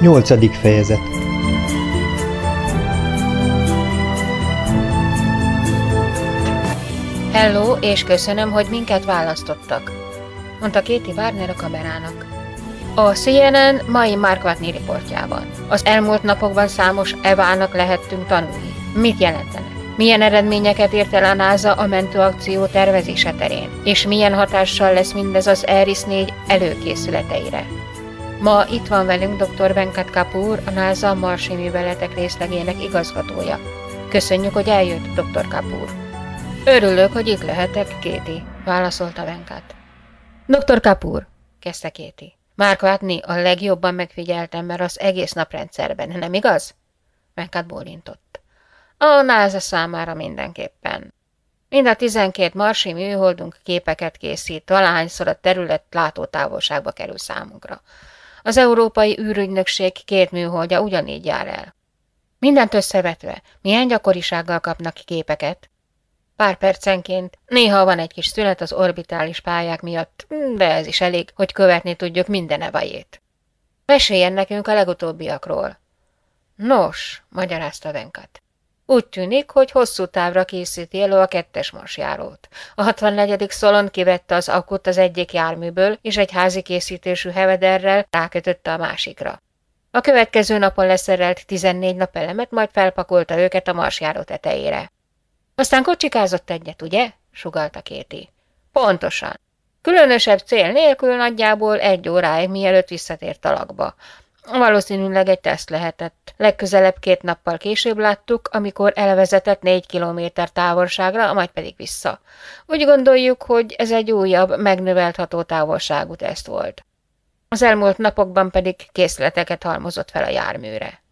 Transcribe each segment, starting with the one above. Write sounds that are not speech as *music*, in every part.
Nyolcadik fejezet Hello, és köszönöm, hogy minket választottak, mondta Kéti Warner a kamerának. A CNN mai Mark Watney riportjában. Az elmúlt napokban számos evának lehettünk tanulni. Mit jelentenek? Milyen eredményeket ért el a NASA a mentőakció tervezése terén? És milyen hatással lesz mindez az Eris 4 előkészületeire? Ma itt van velünk dr. Venkat Kapoor, a NASA Marsi Műveletek részlegének igazgatója. Köszönjük, hogy eljött, dr. Kapoor. Örülök, hogy itt lehetek, Kéti, válaszolta Venkat. Dr. Kapoor, kezdte Kéti. Mark Watney a legjobban megfigyelt ember az egész naprendszerben, nem igaz? Venkat bólintott. A NASA számára mindenképpen. Mind a tizenkét marsi műholdunk képeket készít, valahányszor a terület látótávolságba kerül számunkra. Az Európai űrügynökség két műholdja ugyanígy jár el. Mindent összevetve, milyen gyakorisággal kapnak képeket? Pár percenként, néha van egy kis szület az orbitális pályák miatt, de ez is elég, hogy követni tudjuk minden evajét. Meséljen nekünk a legutóbbiakról. Nos, magyarázta Venkat. Úgy tűnik, hogy hosszú távra készíti elő a kettes marsjárót. A 64. szolon kivette az akut az egyik járműből, és egy házi készítésű hevederrel rákötötte a másikra. A következő napon leszerelt 14 nap elemet, majd felpakolta őket a marsjáró tetejére. Aztán kocsikázott egyet, ugye? sugalta Kéti. Pontosan. Különösebb cél nélkül nagyjából egy óráig, mielőtt visszatért a lakba. Valószínűleg egy teszt lehetett. Legközelebb két nappal később láttuk, amikor elvezetett négy kilométer távolságra, majd pedig vissza. Úgy gondoljuk, hogy ez egy újabb, megnövelt ható távolságú teszt volt. Az elmúlt napokban pedig készleteket halmozott fel a járműre.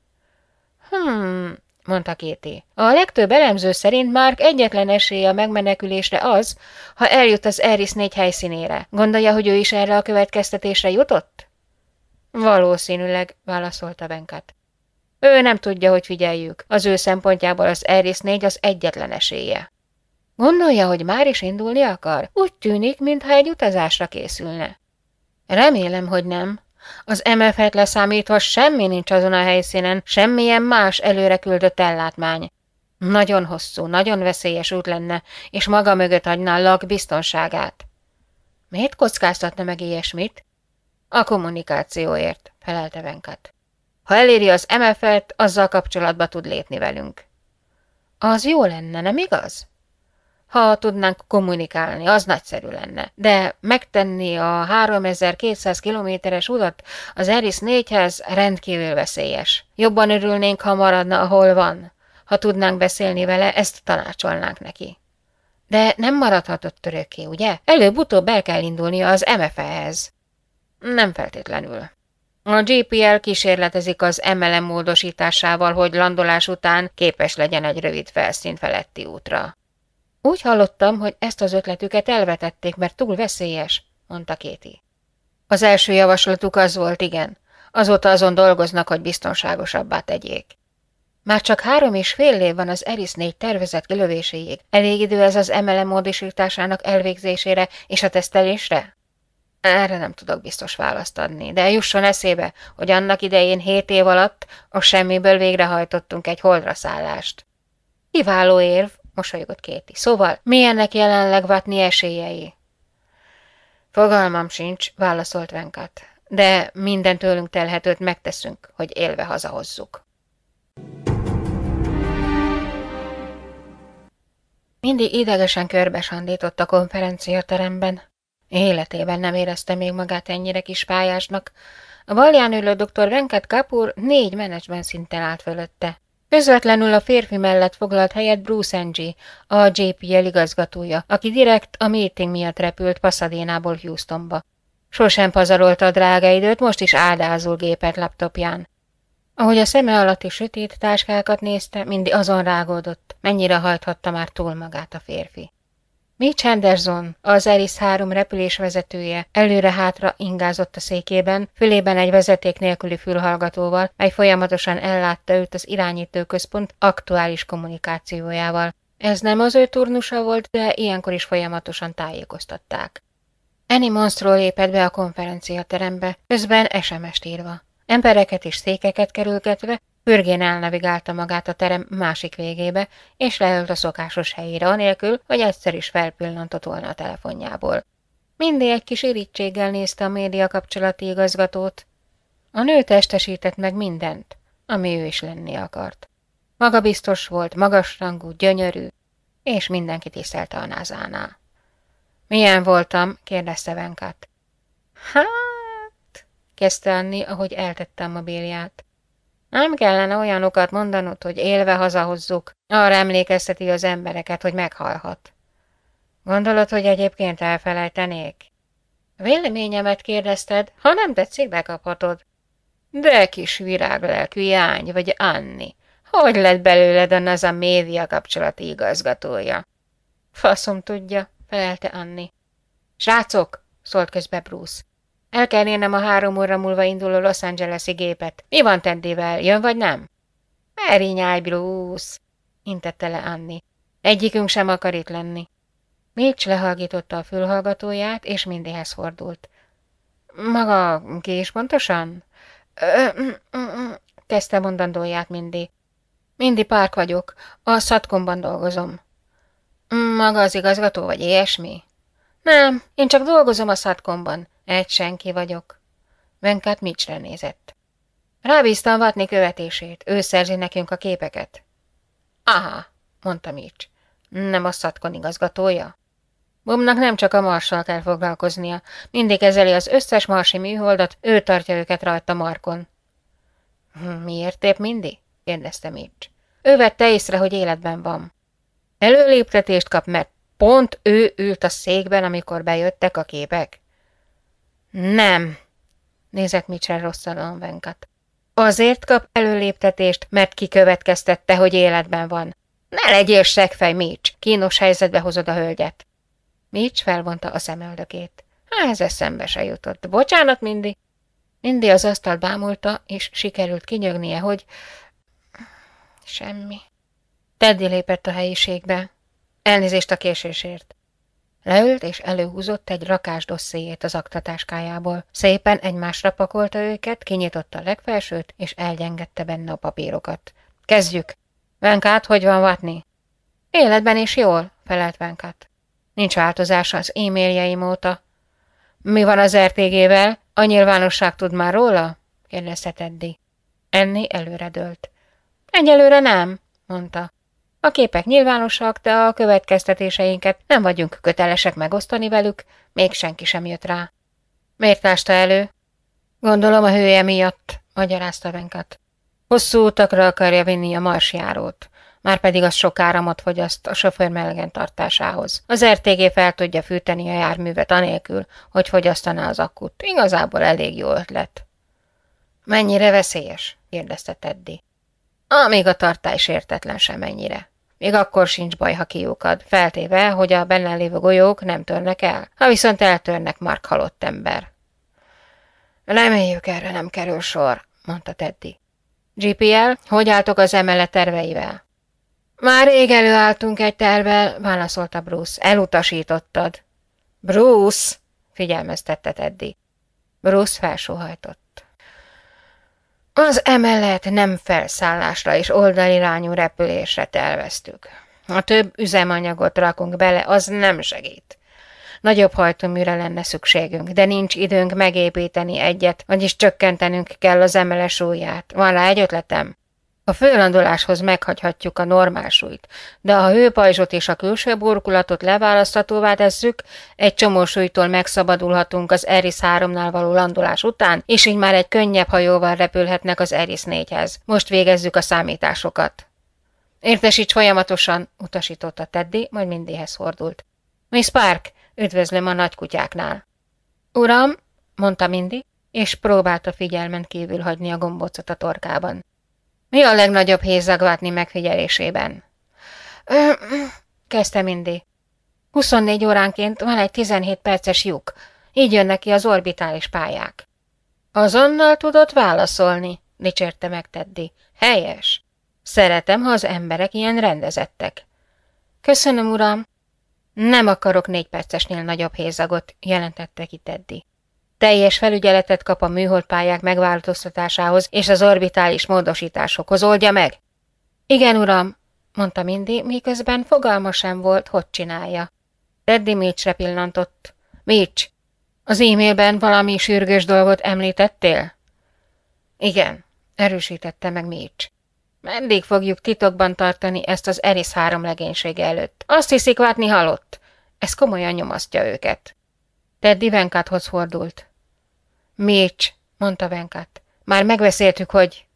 Hmm, mondta Kéti. A legtöbb elemző szerint már egyetlen esélye a megmenekülésre az, ha eljut az Eris négy helyszínére. Gondolja, hogy ő is erre a következtetésre jutott? Valószínűleg, válaszolta Venkat. Ő nem tudja, hogy figyeljük. Az ő szempontjából az Eris 4 az egyetlen esélye. Gondolja, hogy már is indulni akar? Úgy tűnik, mintha egy utazásra készülne. Remélem, hogy nem. Az MF-et leszámítva semmi nincs azon a helyszínen, semmilyen más előre küldött ellátmány. Nagyon hosszú, nagyon veszélyes út lenne, és maga mögött hagyná a lag biztonságát. Miért kockáztatna meg ilyesmit? A kommunikációért, felelte Venkat. Ha eléri az MF-et, azzal kapcsolatba tud lépni velünk. Az jó lenne, nem igaz? Ha tudnánk kommunikálni, az nagyszerű lenne. De megtenni a 3200 kilométeres utat az Eris 4-hez rendkívül veszélyes. Jobban örülnénk, ha maradna, ahol van. Ha tudnánk beszélni vele, ezt tanácsolnánk neki. De nem maradhatott örökké, ugye? Előbb-utóbb el kell indulnia az MFE-hez. Nem feltétlenül. A GPL kísérletezik az MLM módosításával, hogy landolás után képes legyen egy rövid felszín feletti útra. Úgy hallottam, hogy ezt az ötletüket elvetették, mert túl veszélyes, mondta Kéti. Az első javaslatuk az volt, igen. Azóta azon dolgoznak, hogy biztonságosabbá tegyék. Már csak három és fél év van az Eris 4 tervezett kilövéséig. Elég idő ez az MLM módosításának elvégzésére és a tesztelésre? Erre nem tudok biztos választ adni, de jusson eszébe, hogy annak idején hét év alatt a semmiből végrehajtottunk egy holdra szállást. Kiváló érv, mosolygott Kéti. Szóval, milyennek jelenleg vatni esélyei? Fogalmam sincs, válaszolt Venkat, de minden tőlünk telhetőt megteszünk, hogy élve hazahozzuk. Mindig idegesen körbesandított a konferenciateremben. Életében nem érezte még magát ennyire kis pályásnak. A balján ülő dr. Venkat Kapur négy menedzsment szinten állt fölötte. Közvetlenül a férfi mellett foglalt helyet Bruce Ng, a JPL igazgatója, aki direkt a meeting miatt repült Pasadénából Houstonba. Sosem pazarolta a drága időt, most is áldázul gépet laptopján. Ahogy a szeme alatti sötét táskákat nézte, mindig azon rágódott, mennyire hajthatta már túl magát a férfi. Mitch Henderson, az Eris 3 repülés vezetője, előre-hátra ingázott a székében, fülében egy vezeték nélküli fülhallgatóval, mely folyamatosan ellátta őt az irányítóközpont aktuális kommunikációjával. Ez nem az ő turnusa volt, de ilyenkor is folyamatosan tájékoztatták. Annie Monstról lépett be a konferenciaterembe, közben SMS-t írva. Embereket és székeket kerülgetve, pörgén elnavigálta magát a terem másik végébe, és leült a szokásos helyére, anélkül, hogy egyszer is felpillantott volna a telefonjából. Mindig egy kis irítséggel nézte a média kapcsolati igazgatót. A nő testesített meg mindent, ami ő is lenni akart. Maga biztos volt, magasrangú, gyönyörű, és mindenki tisztelte a názánál. Milyen voltam? kérdezte Venkat. Hát, kezdte Anni, ahogy eltette a mobilját. Nem kellene olyanokat mondanod, hogy élve hazahozzuk. Arra emlékezteti az embereket, hogy meghalhat. Gondolod, hogy egyébként elfelejtenék? Véleményemet kérdezted, ha nem tetszik, bekaphatod. De kis viráglelkű jány vagy Anni, hogy lett belőled az a média kapcsolati igazgatója? Faszom tudja, felelte Anni. Srácok, szólt közbe Bruce. El kell érnem a három óra múlva induló Los Angeles-i gépet. Mi van Teddyvel? Jön vagy nem? Erinyáj, Bruce, intette le Anni. Egyikünk sem akar itt lenni. Mitch lehallgította a fülhallgatóját, és mindéhez fordult. Maga ki is pontosan? kezdte mondandóját Mindy. Mindy Park vagyok, a szatkomban dolgozom. Maga az igazgató, vagy ilyesmi? Nem, én csak dolgozom a szatkomban. Egy senki vagyok. Venkát Mitchre nézett. Rábíztam Vatni követését, ő szerzi nekünk a képeket. Aha, mondta Mitch. Nem a szatkon igazgatója? Bumnak nem csak a marssal kell foglalkoznia, mindig kezeli az összes marsi műholdat, ő tartja őket rajta markon. Miért épp mindig? kérdezte Mitch. Ő vette észre, hogy életben van. Előléptetést kap, mert pont ő ült a székben, amikor bejöttek a képek. Nem, nézett Mitchell rosszalon Venkat. Azért kap előléptetést, mert kikövetkeztette, hogy életben van. Ne legyél segfej, Mitch, kínos helyzetbe hozod a hölgyet. Mitch felvonta a szemöldökét. Ez eszembe se jutott. Bocsánat, Mindy. Mindy az asztal bámulta, és sikerült kinyögnie, hogy... Semmi. Teddy lépett a helyiségbe. Elnézést a késésért. Leült és előhúzott egy rakás dosszéjét az aktatáskájából. Szépen egymásra pakolta őket, kinyitotta a legfelsőt, és elgyengette benne a papírokat. Kezdjük! Venkát, hogy van Vatni? Életben is jól, felelt Venkát. Nincs változás az e-mailjeim óta. Mi van az RTG-vel? A nyilvánosság tud már róla? kérdezte Teddy. Enni előredőlt. Egyelőre nem, mondta. A képek nyilvánosak, de a következtetéseinket nem vagyunk kötelesek megosztani velük, még senki sem jött rá. Miért ásta elő? Gondolom a hője miatt, magyarázta Venkat. Hosszú utakra akarja vinni a marsjárót, már pedig az sok áramot fogyaszt a sofőr melegen tartásához. Az RTG fel tudja fűteni a járművet anélkül, hogy fogyasztaná az akut. Igazából elég jó ötlet. Mennyire veszélyes? kérdezte Teddy. Amíg a tartály sértetlen semennyire. Még akkor sincs baj, ha kiukad, feltéve, hogy a benne lévő golyók nem törnek el. Ha viszont eltörnek, Mark halott ember. Reméljük erre nem kerül sor, mondta Teddy. GPL, hogy álltok az emelet terveivel? Már rég előálltunk egy tervel, válaszolta Bruce. Elutasítottad. Bruce, figyelmeztette Teddy. Bruce felsóhajtott. Az emelet nem felszállásra és oldalirányú repülésre terveztük. Ha több üzemanyagot rakunk bele, az nem segít. Nagyobb hajtóműre lenne szükségünk, de nincs időnk megépíteni egyet, vagyis csökkentenünk kell az emeles súlyát. Van rá egy ötletem? A főlandoláshoz meghagyhatjuk a normál súlyt, de a hőpajzsot és a külső burkulatot leválasztatóvá tesszük, egy csomó súlytól megszabadulhatunk az Eris 3-nál való landolás után, és így már egy könnyebb hajóval repülhetnek az Eris 4-hez. Most végezzük a számításokat. Értesíts folyamatosan, utasította Teddy, majd mindéhez fordult. Miss Park, üdvözlöm a nagykutyáknál. Uram, mondta Mindy, és próbálta figyelmen kívül hagyni a gombócot a torkában. Mi a legnagyobb hézag Vátni megfigyelésében? Ö, kezdte Mindy. 24 óránként van egy 17 perces lyuk, így jönnek ki az orbitális pályák. Azonnal tudott válaszolni, dicsérte meg Teddy. Helyes. Szeretem, ha az emberek ilyen rendezettek. Köszönöm, uram. Nem akarok négy percesnél nagyobb hézagot, jelentette ki Teddy. Teljes felügyeletet kap a műholdpályák megváltoztatásához és az orbitális módosításokhoz. Oldja meg! Igen, uram, mondta Mindy, miközben fogalma sem volt, hogy csinálja. Teddy Mitchre pillantott. Mitch, az e-mailben valami sürgős dolgot említettél? Igen, erősítette meg Mitch. Meddig fogjuk titokban tartani ezt az Eris három legénysége előtt? Azt hiszik, Vátni halott. Ez komolyan nyomasztja őket. Teddy Venkáthoz fordult. Mitch, mondta Venkát. Már megbeszéltük, hogy...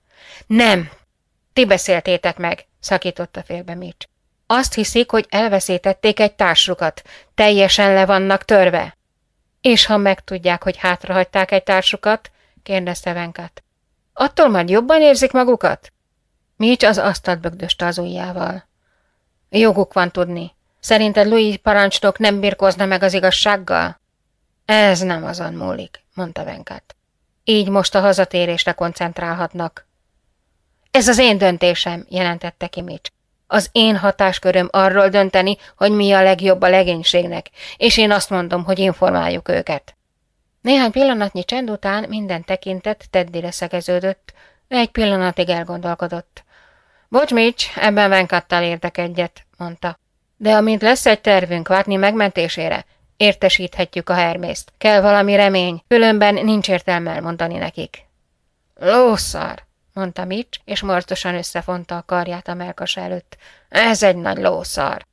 Nem, ti beszéltétek meg, szakította félbe Mitch. Azt hiszik, hogy elveszítették egy társukat. Teljesen le vannak törve. És ha megtudják, hogy hátrahagyták egy társukat? kérdezte Venkát. Attól majd jobban érzik magukat? Mitch az asztalt bögdöste az ujjával. Joguk van tudni. Szerinted Louis parancsnok nem birkozna meg az igazsággal? Ez nem azon múlik, mondta Venkát. Így most a hazatérésre koncentrálhatnak. Ez az én döntésem, jelentette ki Mitch. Az én hatásköröm arról dönteni, hogy mi a legjobb a legénységnek, és én azt mondom, hogy informáljuk őket. Néhány pillanatnyi csend után minden tekintet Teddire szegeződött, egy pillanatig elgondolkodott. Bocs, Mitch, ebben Venkattal értek egyet, mondta. De amint lesz egy tervünk várni megmentésére, értesíthetjük a Hermészt. Kell valami remény, különben nincs értelme elmondani nekik. Lószar, mondta Mitch, és morcosan összefonta a karját a melkas előtt. Ez egy nagy lószar.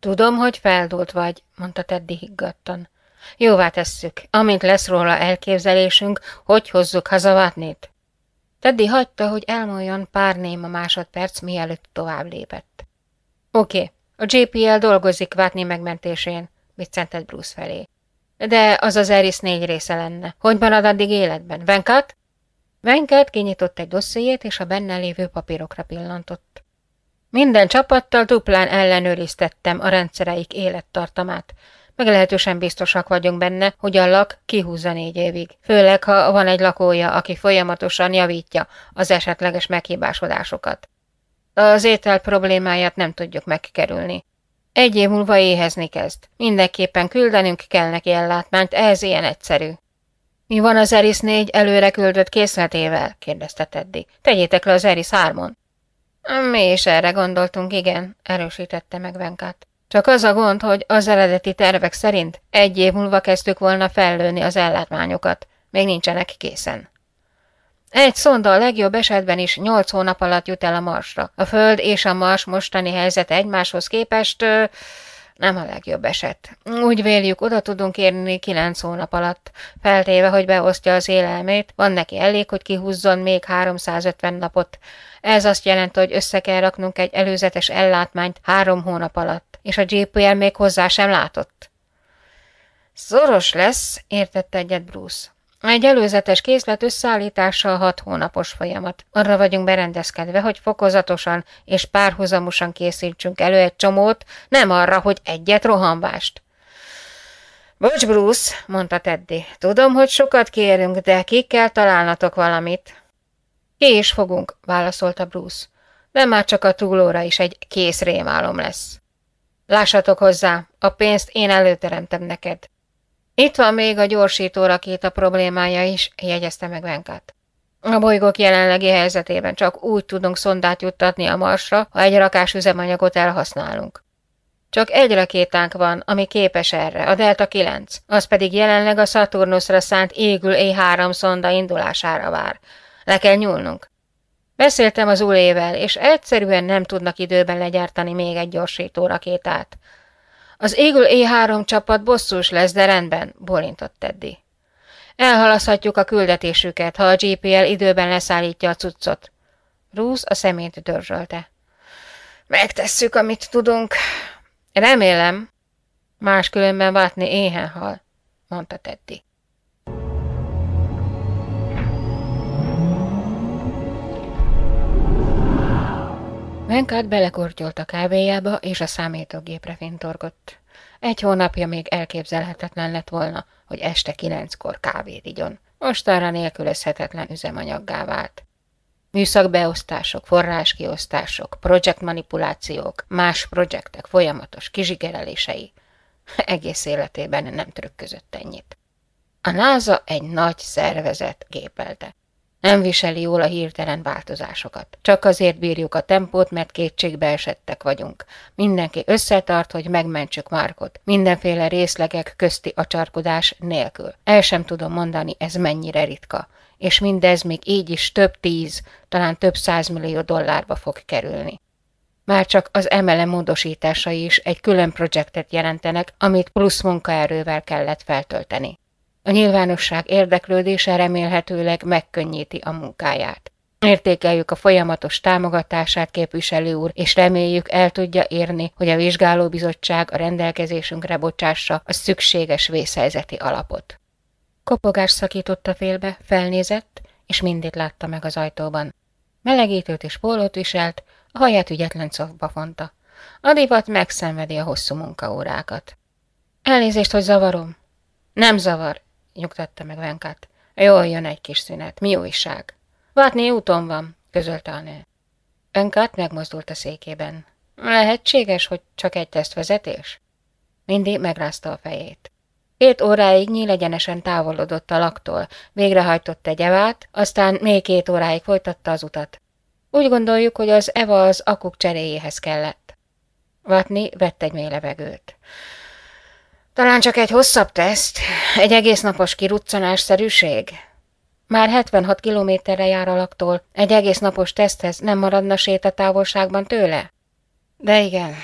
Tudom, hogy feldult vagy, mondta Teddy higgadtan. Jóvá tesszük, amint lesz róla elképzelésünk, hogy hozzuk haza Vatnit. Teddy hagyta, hogy elmúljon pár néma másodperc, mielőtt tovább lépett. Oké, okay, a JPL dolgozik Vatni megmentésén, viccentett Bruce felé. De az az Eris négy része lenne. Hogy marad addig életben? Venkat? Venket kinyitott egy dossziét, és a benne lévő papírokra pillantott. Minden csapattal duplán ellenőriztettem a rendszereik élettartamát. Meglehetősen biztosak vagyunk benne, hogy a lak kihúzza négy évig, főleg ha van egy lakója, aki folyamatosan javítja az esetleges meghibásodásokat. Az étel problémáját nem tudjuk megkerülni. Egy év múlva éhezni kezd. Mindenképpen küldenünk kell neki ellátmányt, ez ilyen egyszerű. Mi van az Eris négy előre küldött készletével? kérdezte Teddy. Tegyétek le az Eris hármon. Mi is erre gondoltunk, igen, erősítette meg Venkát. Csak az a gond, hogy az eredeti tervek szerint egy év múlva kezdtük volna fellőni az ellátmányokat. Még nincsenek készen. Egy szonda a legjobb esetben is nyolc hónap alatt jut el a Marsra. A Föld és a Mars mostani helyzete egymáshoz képest ö, nem a legjobb eset. Úgy véljük, oda tudunk érni kilenc hónap alatt. Feltéve, hogy beosztja az élelmét, van neki elég, hogy kihúzzon még 350 napot. Ez azt jelenti, hogy össze kell raknunk egy előzetes ellátmányt három hónap alatt, és a GPL még hozzá sem látott. Szoros lesz, értette egyet Bruce. Egy előzetes készlet összeállítása a hat hónapos folyamat. Arra vagyunk berendezkedve, hogy fokozatosan és párhuzamosan készítsünk elő egy csomót, nem arra, hogy egyet rohanvást. Bocs, Bruce, mondta Teddy. Tudom, hogy sokat kérünk, de ki kell találnatok valamit. Ki is fogunk, válaszolta Bruce. De már csak a túlóra is egy kész rémálom lesz. Lássatok hozzá, a pénzt én előteremtem neked. Itt van még a gyorsító rakéta problémája is, jegyezte meg Venkát. A bolygók jelenlegi helyzetében csak úgy tudunk szondát juttatni a Marsra, ha egy rakás üzemanyagot elhasználunk. Csak egy rakétánk van, ami képes erre, a Delta 9, az pedig jelenleg a Saturnusra szánt égül E3 szonda indulására vár. Le kell nyúlnunk. Beszéltem az ulével, és egyszerűen nem tudnak időben legyártani még egy gyorsító rakétát. Az égül E3 csapat bosszús lesz, de rendben, bolintott Teddy. Elhalaszhatjuk a küldetésüket, ha a GPL időben leszállítja a cuccot. Bruce a szemét dörzsölte. Megtesszük, amit tudunk. Remélem. Máskülönben vátni éhen hal, mondta Teddy. Venkát belekortyolt a kávéjába, és a számítógépre fintorgott. Egy hónapja még elképzelhetetlen lett volna, hogy este kilenckor kávét igyon. Most arra nélkülözhetetlen üzemanyaggá vált. Műszakbeosztások, forráskiosztások, projektmanipulációk, más projektek folyamatos kizsigerelései. *laughs* Egész életében nem trükközött ennyit. A NASA egy nagy szervezet gépelte. Nem viseli jól a hirtelen változásokat. Csak azért bírjuk a tempót, mert kétségbe esettek vagyunk. Mindenki összetart, hogy megmentsük Márkot. Mindenféle részlegek közti acsarkodás nélkül. El sem tudom mondani, ez mennyire ritka. És mindez még így is több tíz, talán több százmillió dollárba fog kerülni. Már csak az emele módosításai is egy külön projektet jelentenek, amit plusz munkaerővel kellett feltölteni. A nyilvánosság érdeklődése remélhetőleg megkönnyíti a munkáját. Értékeljük a folyamatos támogatását, képviselő úr, és reméljük el tudja érni, hogy a vizsgálóbizottság a rendelkezésünkre bocsássa a szükséges vészhelyzeti alapot. Kopogás szakította félbe, felnézett, és mindét látta meg az ajtóban. Melegítőt és pólót viselt, a haját ügyetlen szokba fonta. A divat megszenvedi a hosszú munkaórákat. Elnézést, hogy zavarom. Nem zavar, nyugtatta meg Venkát. Jól jön egy kis szünet. Mi újság? Vátni úton van, közölte a nő. Venkát megmozdult a székében. Lehetséges, hogy csak egy tesztvezetés? Mindig megrázta a fejét. Két óráig nyílegyenesen távolodott a laktól, végrehajtott egy evát, aztán még két óráig folytatta az utat. Úgy gondoljuk, hogy az Eva az akuk cseréjéhez kellett. Vatni vett egy mély levegőt. Talán csak egy hosszabb teszt, egy egész napos kiruccanásszerűség. Már 76 kilométerre jár alaktól, egy egész napos teszthez nem maradna sétatávolságban tőle? De igen,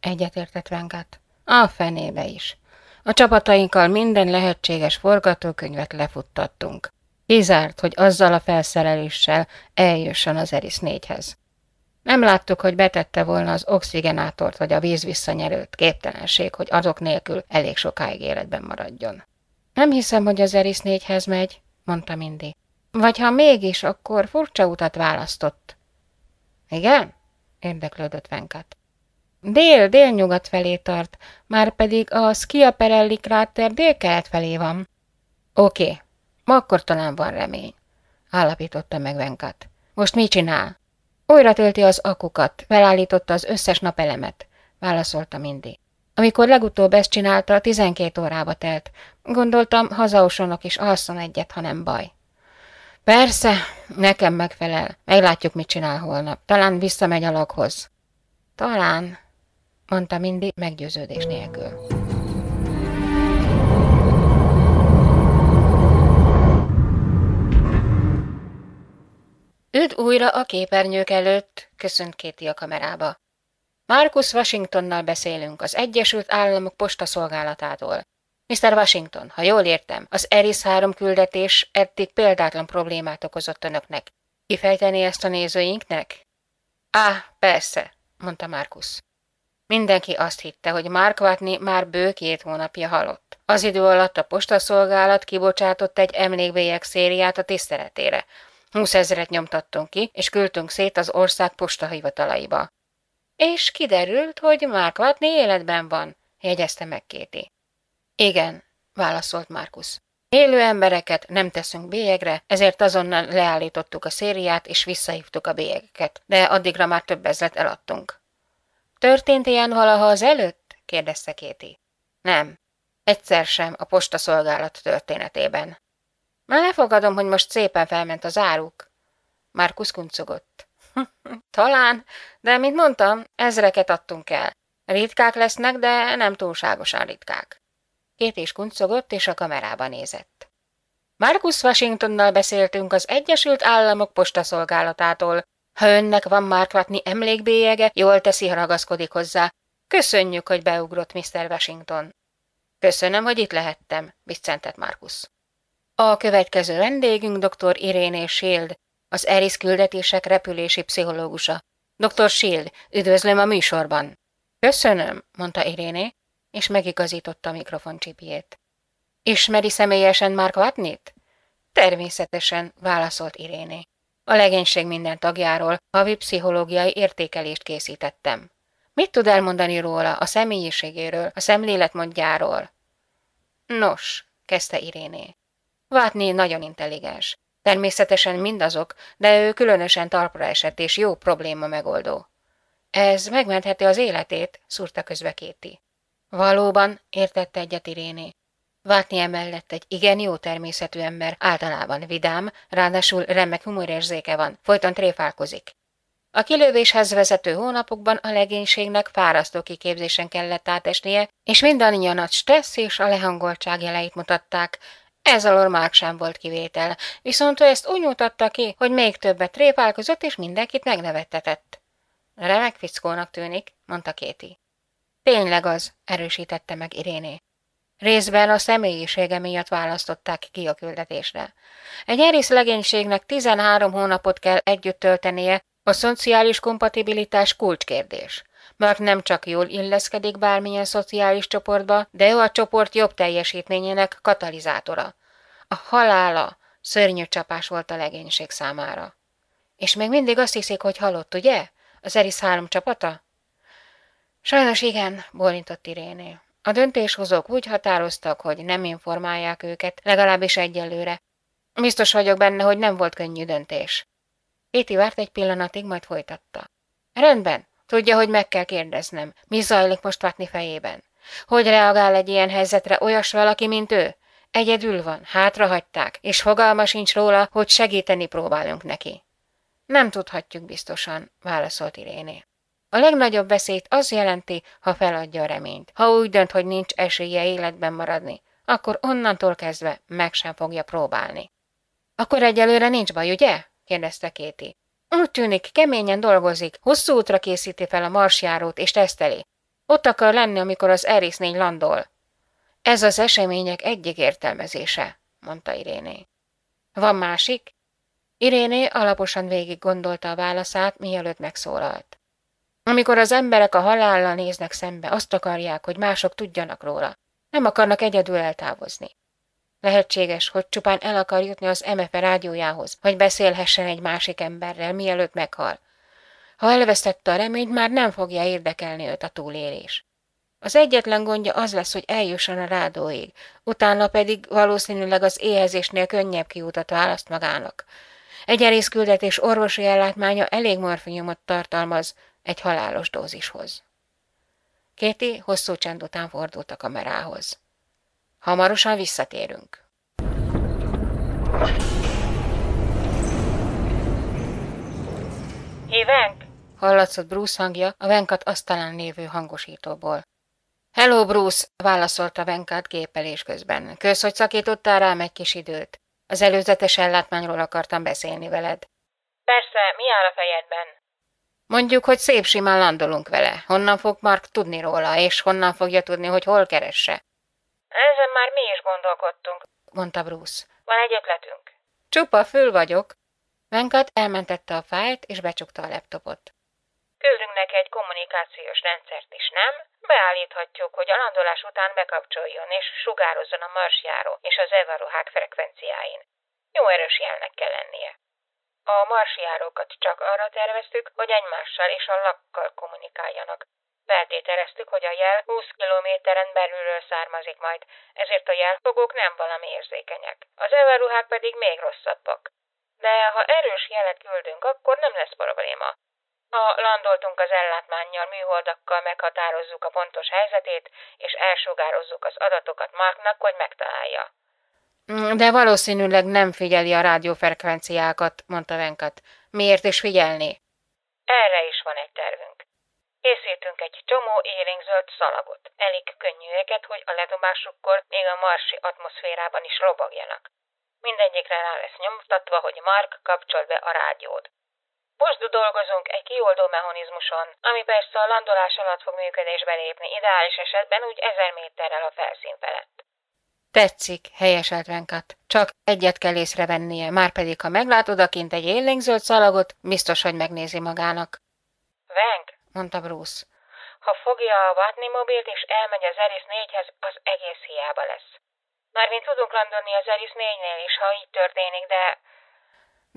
egyetértett Venkat. A fenébe is. A csapatainkkal minden lehetséges forgatókönyvet lefuttattunk. Kizárt, hogy azzal a felszereléssel eljössön az Eris négyhez. Nem láttuk, hogy betette volna az oxigenátort vagy a vízvisszanyerőt, képtelenség, hogy azok nélkül elég sokáig életben maradjon. Nem hiszem, hogy az Eris négyhez megy, mondta Mindy. Vagy ha mégis, akkor furcsa utat választott. Igen? érdeklődött Venkat. Dél, délnyugat felé tart, már pedig a Schiaparelli kráter délkelet felé van. Oké, okay. akkor talán van remény, állapította meg Venkat. Most mit csinál? Újra tölti az akukat, felállította az összes napelemet, válaszolta Mindy. Amikor legutóbb ezt csinálta, tizenkét órába telt. Gondoltam, hazausonok is alszom egyet, ha nem baj. Persze, nekem megfelel. Meglátjuk, mit csinál holnap. Talán visszamegy a laghoz. Talán, mondta Mindy meggyőződés nélkül. Üd újra a képernyők előtt, köszönt Kéti a kamerába. Marcus Washingtonnal beszélünk, az Egyesült Államok postaszolgálatától. Mr. Washington, ha jól értem, az Eris 3 küldetés eddig példátlan problémát okozott önöknek. Kifejteni ezt a nézőinknek? Á, persze, mondta Marcus. Mindenki azt hitte, hogy Mark Watney már bő két hónapja halott. Az idő alatt a postaszolgálat kibocsátott egy emlékbélyek szériát a tiszteletére, Húszezret nyomtattunk ki, és küldtünk szét az ország postahivatalaiba. És kiderült, hogy Mark Watney életben van, jegyezte meg Kéti. Igen, válaszolt Markus. Élő embereket nem teszünk bélyegre, ezért azonnal leállítottuk a szériát, és visszahívtuk a bélyegeket, de addigra már több ezret eladtunk. Történt ilyen valaha az előtt? kérdezte Kéti. Nem, egyszer sem a postaszolgálat történetében. Már elfogadom, hogy most szépen felment az áruk. Már kuszkuncogott. *laughs* Talán, de mint mondtam, ezreket adtunk el. Ritkák lesznek, de nem túlságosan ritkák. Két is kuncogott, és a kamerába nézett. Marcus Washingtonnal beszéltünk az Egyesült Államok postaszolgálatától. Ha önnek van Mark Watney emlékbélyege, jól teszi, ha ragaszkodik hozzá. Köszönjük, hogy beugrott Mr. Washington. Köszönöm, hogy itt lehettem, biccentett Markus. A következő vendégünk dr. Iréné Shield, az ERIS küldetések repülési pszichológusa. Dr. Shield, üdvözlöm a műsorban. Köszönöm, mondta Iréné, és megigazította a mikrofoncsipjét. Ismeri személyesen Mark Watney-t? Természetesen, válaszolt Iréné. A legénység minden tagjáról havi pszichológiai értékelést készítettem. Mit tud elmondani róla, a személyiségéről, a szemléletmódjáról? Nos, kezdte Iréné. Vátni nagyon intelligens. Természetesen mindazok, de ő különösen talpra esett és jó probléma megoldó. Ez megmentheti az életét, szúrta közbe Kéti. Valóban, értette egyet Iréné. Vátni emellett egy igen jó természetű ember, általában vidám, ráadásul remek humorérzéke van, folyton tréfálkozik. A kilövéshez vezető hónapokban a legénységnek fárasztó kiképzésen kellett átesnie, és mindannyian a stressz és a lehangoltság jeleit mutatták. Ez alól Márk sem volt kivétel, viszont ő ezt úgy mutatta ki, hogy még többet tréfálkozott és mindenkit megnevettetett. Remek fickónak tűnik, mondta Kéti. Tényleg az, erősítette meg Iréné. Részben a személyisége miatt választották ki a küldetésre. Egy erész legénységnek 13 hónapot kell együtt töltenie, a szociális kompatibilitás kulcskérdés. Mert nem csak jól illeszkedik bármilyen szociális csoportba, de ő a csoport jobb teljesítményének katalizátora. A halála szörnyű csapás volt a legénység számára. És még mindig azt hiszik, hogy halott, ugye? Az Eris három csapata? Sajnos igen, bólintott Iréné. A döntéshozók úgy határoztak, hogy nem informálják őket, legalábbis egyelőre. Biztos vagyok benne, hogy nem volt könnyű döntés. Éti várt egy pillanatig, majd folytatta. Rendben, tudja, hogy meg kell kérdeznem, mi zajlik most Vatni fejében. Hogy reagál egy ilyen helyzetre olyas valaki, mint ő? Egyedül van, hátrahagyták, és fogalma sincs róla, hogy segíteni próbálunk neki. Nem tudhatjuk biztosan, válaszolt Iréné. A legnagyobb veszélyt az jelenti, ha feladja a reményt. Ha úgy dönt, hogy nincs esélye életben maradni, akkor onnantól kezdve meg sem fogja próbálni. Akkor egyelőre nincs baj, ugye? kérdezte Kéti. Úgy tűnik, keményen dolgozik, hosszú útra készíti fel a marsjárót és teszteli. Ott akar lenni, amikor az Eris négy landol. Ez az események egyik értelmezése, mondta Iréné. Van másik? Iréné alaposan végig gondolta a válaszát, mielőtt megszólalt. Amikor az emberek a halállal néznek szembe, azt akarják, hogy mások tudjanak róla. Nem akarnak egyedül eltávozni. Lehetséges, hogy csupán el akar jutni az MFE rádiójához, hogy beszélhessen egy másik emberrel, mielőtt meghal. Ha elvesztette a reményt, már nem fogja érdekelni őt a túlélés. Az egyetlen gondja az lesz, hogy eljusson a rádóig, utána pedig valószínűleg az éhezésnél könnyebb kiutat választ magának. Egy erész küldetés orvosi ellátmánya elég morfiumot tartalmaz egy halálos dózishoz. Kéti hosszú csend után fordult a kamerához. Hamarosan visszatérünk. Hívenk? Hallatszott Bruce hangja a Venkat asztalán lévő hangosítóból. Hello, Bruce, válaszolta Venkat gépelés közben. Kösz, hogy szakítottál rám egy kis időt. Az előzetes ellátmányról akartam beszélni veled. Persze, mi áll a fejedben? Mondjuk, hogy szép simán landolunk vele. Honnan fog Mark tudni róla, és honnan fogja tudni, hogy hol keresse? Ezen már mi is gondolkodtunk, mondta Bruce. Van egy ötletünk. Csupa fül vagyok. Venkat elmentette a fájlt, és becsukta a laptopot. Küldünk neki egy kommunikációs rendszert is, nem? Beállíthatjuk, hogy a landolás után bekapcsoljon és sugározzon a marsjáró és az evaruhák frekvenciáin. Jó erős jelnek kell lennie. A marsjárókat csak arra terveztük, hogy egymással és a lakkal kommunikáljanak, Feltételeztük, hogy a jel 20 kilométeren belülről származik majd, ezért a jelfogók nem valami érzékenyek. Az elveruhák pedig még rosszabbak. De ha erős jelet küldünk, akkor nem lesz probléma. Ha landoltunk az ellátmánnyal, műholdakkal meghatározzuk a pontos helyzetét, és elsugározzuk az adatokat Marknak, hogy megtalálja. Mm, de valószínűleg nem figyeli a rádiófrekvenciákat, mondta Venkat. Miért is figyelni? Erre is van egy tervünk. Készítünk egy csomó élénkzöld szalagot, elég könnyűeket, hogy a ledobásukkor még a marsi atmoszférában is robogjanak. Mindegyikre rá lesz nyomtatva, hogy Mark kapcsol be a rádiót. Most dolgozunk egy kioldó mechanizmuson, ami persze a landolás alatt fog működésbe lépni, ideális esetben úgy ezer méterrel a felszín felett. Tetszik, helyeselt Venkat. Csak egyet kell észrevennie, már pedig ha meglátod akint egy élénkzöld szalagot, biztos, hogy megnézi magának. Venk, mondta Bruce. Ha fogja a Watney mobilt és elmegy az Eris 4-hez, az egész hiába lesz. Mármint tudunk landolni az Eris 4-nél is, ha így történik, de...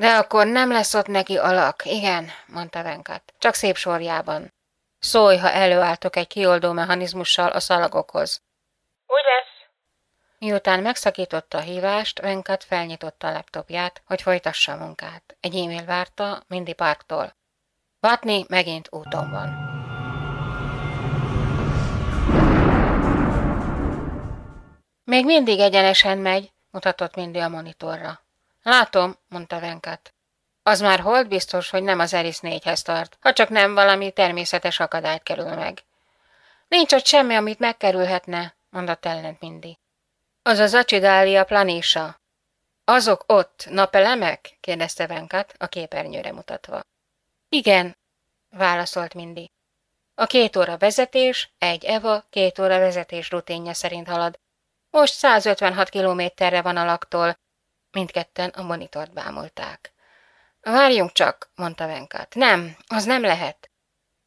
De akkor nem lesz ott neki alak, igen, mondta Venkat, csak szép sorjában. Szólj, ha előálltok egy kioldó mechanizmussal a szalagokhoz. Úgy lesz. Miután megszakította a hívást, Venkat felnyitotta a laptopját, hogy folytassa a munkát. Egy e-mail várta Mindy Parktól. Vatni megint úton van. Még mindig egyenesen megy, mutatott Mindy a monitorra. Látom, mondta Venkat. Az már hold biztos, hogy nem az Eris négyhez tart, ha csak nem valami természetes akadályt kerül meg. Nincs ott semmi, amit megkerülhetne, mondott ellent Mindy. Az az Acidália planésa. Azok ott, napelemek? kérdezte Venkat a képernyőre mutatva. Igen, válaszolt Mindy. A két óra vezetés, egy Eva, két óra vezetés rutinja szerint halad. Most 156 kilométerre van a laktól. Mindketten a monitort bámulták. Várjunk csak, mondta Venkat. Nem, az nem lehet.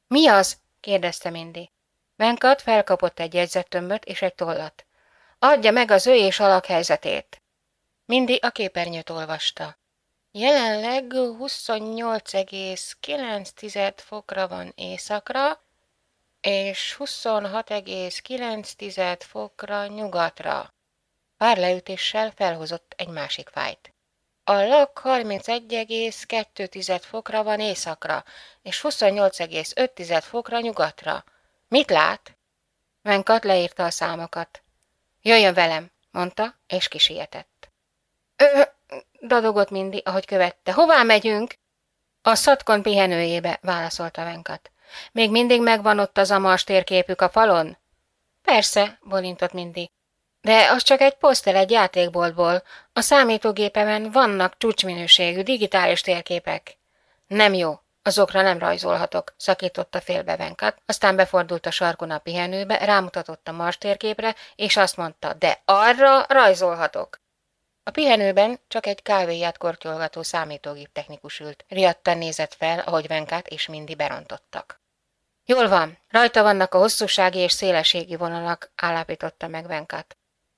Mi az? kérdezte Mindy. Venkat felkapott egy jegyzettömböt és egy tollat. Adja meg az ő és alakhelyzetét. Mindy a képernyőt olvasta. Jelenleg 28,9 fokra van északra, és 26,9 fokra nyugatra. Pár leütéssel felhozott egy másik fájt. A lak 31,2 fokra van északra, és 28,5 fokra nyugatra. Mit lát? Venkat leírta a számokat. Jöjjön velem, mondta, és kisietett. Ö, dadogott Mindy, ahogy követte. Hová megyünk? A szatkon pihenőjébe, válaszolta Venkat. Még mindig megvan ott az a mars térképük a falon? Persze, bolintott Mindy. De az csak egy poszter egy játékboltból. A számítógépemen vannak csúcsminőségű digitális térképek. Nem jó, azokra nem rajzolhatok, szakította félbe Venkat, aztán befordult a sarkon a pihenőbe, rámutatott a Mars térképre, és azt mondta, de arra rajzolhatok. A pihenőben csak egy kávéját kortyolgató számítógép technikus ült. Riadtan nézett fel, ahogy Venkát és Mindi berontottak. Jól van, rajta vannak a hosszúsági és szélességi vonalak, állapította meg Venkat.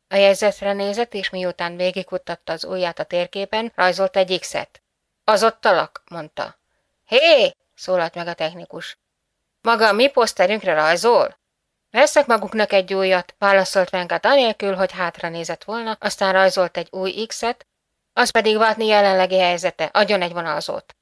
A jegyzetre nézett, és miután végigkutatta az ujját a térképen, rajzolt egy X-et. Az ott talak, mondta. Hé! szólalt meg a technikus. Maga a mi poszterünkre rajzol? Veszek maguknak egy újat, válaszolt Venkat anélkül, hogy hátra nézett volna, aztán rajzolt egy új X-et, az pedig Vatni jelenlegi helyzete, adjon egy vonalzót.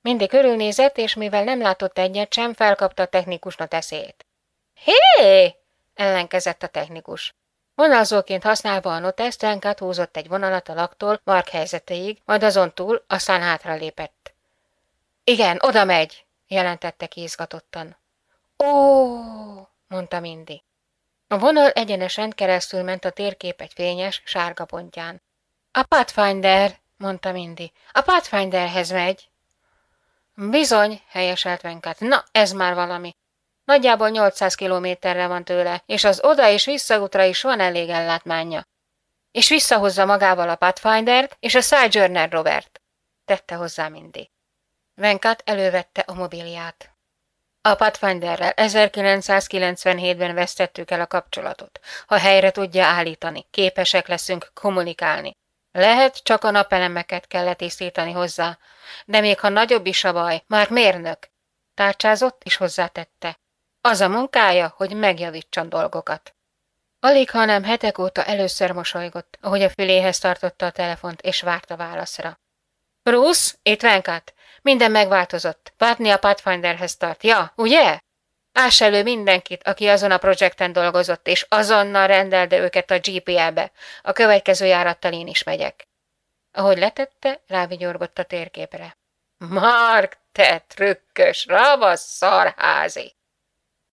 Mindig körülnézett, és mivel nem látott egyet sem, felkapta a technikusnak eszét. Hé! ellenkezett a technikus. Vonalzóként használva a notesz, Venkat húzott egy vonalat a laktól Mark helyzeteig, majd azon túl aztán hátra lépett. Igen, oda megy, jelentette ki izgatottan. Ó, mondta Mindy. A vonal egyenesen keresztül ment a térkép egy fényes, sárga pontján. A Pathfinder, mondta Mindy. A Pathfinderhez megy. Bizony, helyeselt Venkat. Na, ez már valami. Nagyjából 800 kilométerre van tőle, és az oda és visszaútra is van elég ellátmánya. És visszahozza magával a Pathfinder-t és a Sojourner rovert, tette hozzá Mindy. Venkat elővette a mobiliát. A Pathfinderrel 1997-ben vesztettük el a kapcsolatot. Ha helyre tudja állítani, képesek leszünk kommunikálni. Lehet, csak a napelemeket kell letisztítani hozzá, de még ha nagyobb is a baj, már mérnök. Tárcsázott és hozzátette. Az a munkája, hogy megjavítson dolgokat. Alig, hanem hetek óta először mosolygott, ahogy a füléhez tartotta a telefont, és várta válaszra. Bruce, itt Venkat. Minden megváltozott. Várni a Pathfinderhez tart. Ja, ugye? Áss elő mindenkit, aki azon a projekten dolgozott, és azonnal rendelde őket a GPL-be. A következő járattal én is megyek. Ahogy letette, rávigyorgott a térképre. Mark, te trükkös, ravasz szarházi!